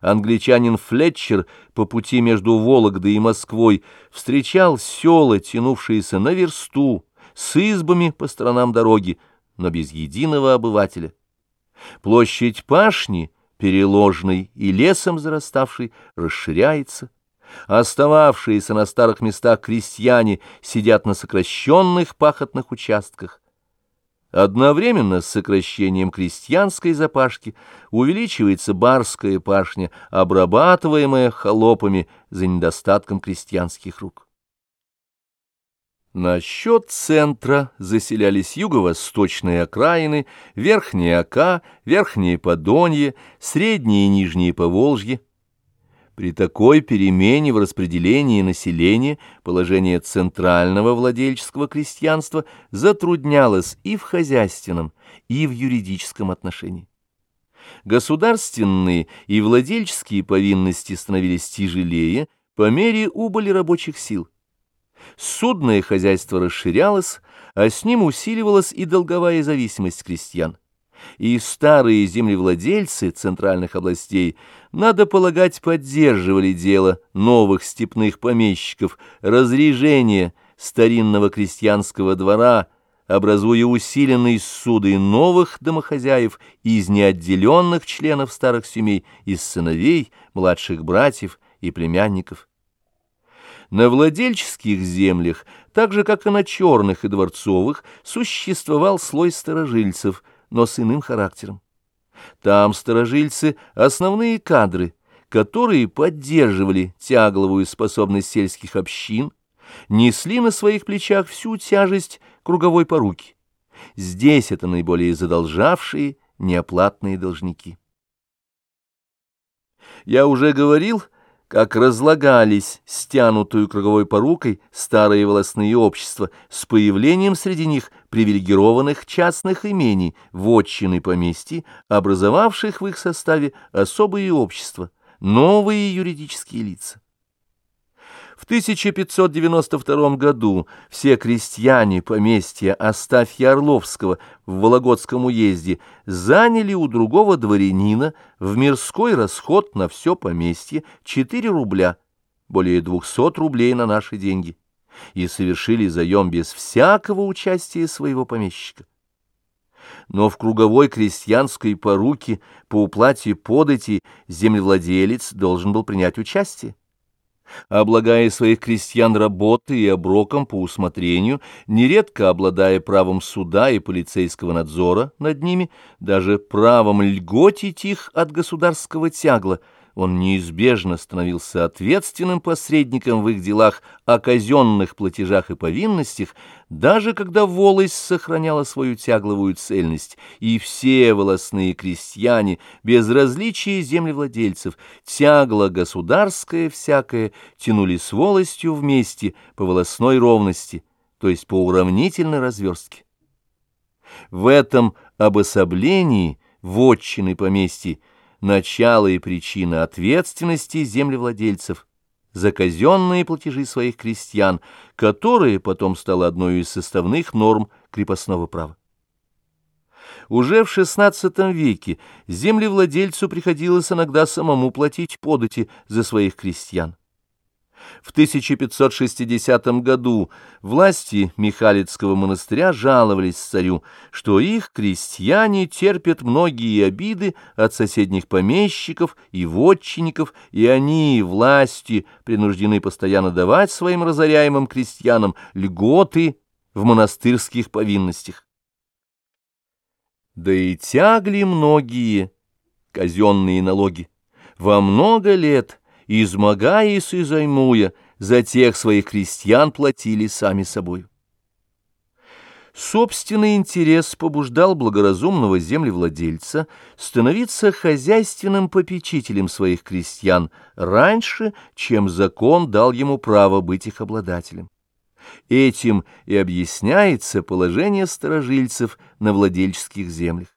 Англичанин Флетчер по пути между Вологдой и Москвой встречал села, тянувшиеся на версту, с избами по сторонам дороги, но без единого обывателя. Площадь пашни, переложенной и лесом зараставшей, расширяется. Остававшиеся на старых местах крестьяне сидят на сокращенных пахотных участках. Одновременно с сокращением крестьянской запашки увеличивается барская пашня, обрабатываемая холопами за недостатком крестьянских рук. На счет центра заселялись юго-восточные окраины, Верхние Ока, Верхние Подонье, Средние и Нижние Поволжье, при такой перемене в распределении населения положение центрального владельческого крестьянства затруднялось и в хозяйственном, и в юридическом отношении. Государственные и владельческие повинности становились тяжелее по мере убыли рабочих сил. Судное хозяйство расширялось, а с ним усиливалась и долговая зависимость крестьян и старые землевладельцы центральных областей, надо полагать, поддерживали дело новых степных помещиков, разрежения старинного крестьянского двора, образуя усиленные суды новых домохозяев из неотделенных членов старых семей, из сыновей, младших братьев и племянников. На владельческих землях, так же, как и на черных и дворцовых, существовал слой старожильцев – но с иным характером. Там сторожильцы — основные кадры, которые поддерживали тягловую способность сельских общин, несли на своих плечах всю тяжесть круговой поруки. Здесь это наиболее задолжавшие неоплатные должники. Я уже говорил, как разлагались стянутую круговой порукой старые волосные общества с появлением среди них привилегированных частных имений, вотчины поместьй, образовавших в их составе особые общества, новые юридические лица. В 1592 году все крестьяне поместья Астафья Орловского в Вологодском уезде заняли у другого дворянина в мирской расход на все поместье 4 рубля, более 200 рублей на наши деньги, и совершили заем без всякого участия своего помещика. Но в круговой крестьянской поруке по уплате подати землевладелец должен был принять участие облагая своих крестьян работой и оброком по усмотрению, нередко обладая правом суда и полицейского надзора над ними, даже правом льготить их от государского тягла – он неизбежно становился ответственным посредником в их делах о казенных платежах и повинностях, даже когда волость сохраняла свою тягловую цельность, и все волосные крестьяне, без различия землевладельцев, тягло государское всякое, тянули с волостью вместе по волосной ровности, то есть по уравнительной разверстке. В этом обособлении вотчины поместья начало и причина ответственности землевладельцев за казенные платежи своих крестьян, которые потом стало одной из составных норм крепостного права. Уже в XVI веке землевладельцу приходилось иногда самому платить подати за своих крестьян. В 1560 году власти Михалицкого монастыря жаловались царю, что их крестьяне терпят многие обиды от соседних помещиков и вотчинников, и они, власти, принуждены постоянно давать своим разоряемым крестьянам льготы в монастырских повинностях. Да и тягли многие казенные налоги. Во много лет измогаясь и займуя, за тех своих крестьян платили сами собой. Собственный интерес побуждал благоразумного землевладельца становиться хозяйственным попечителем своих крестьян раньше, чем закон дал ему право быть их обладателем. Этим и объясняется положение старожильцев на владельческих землях.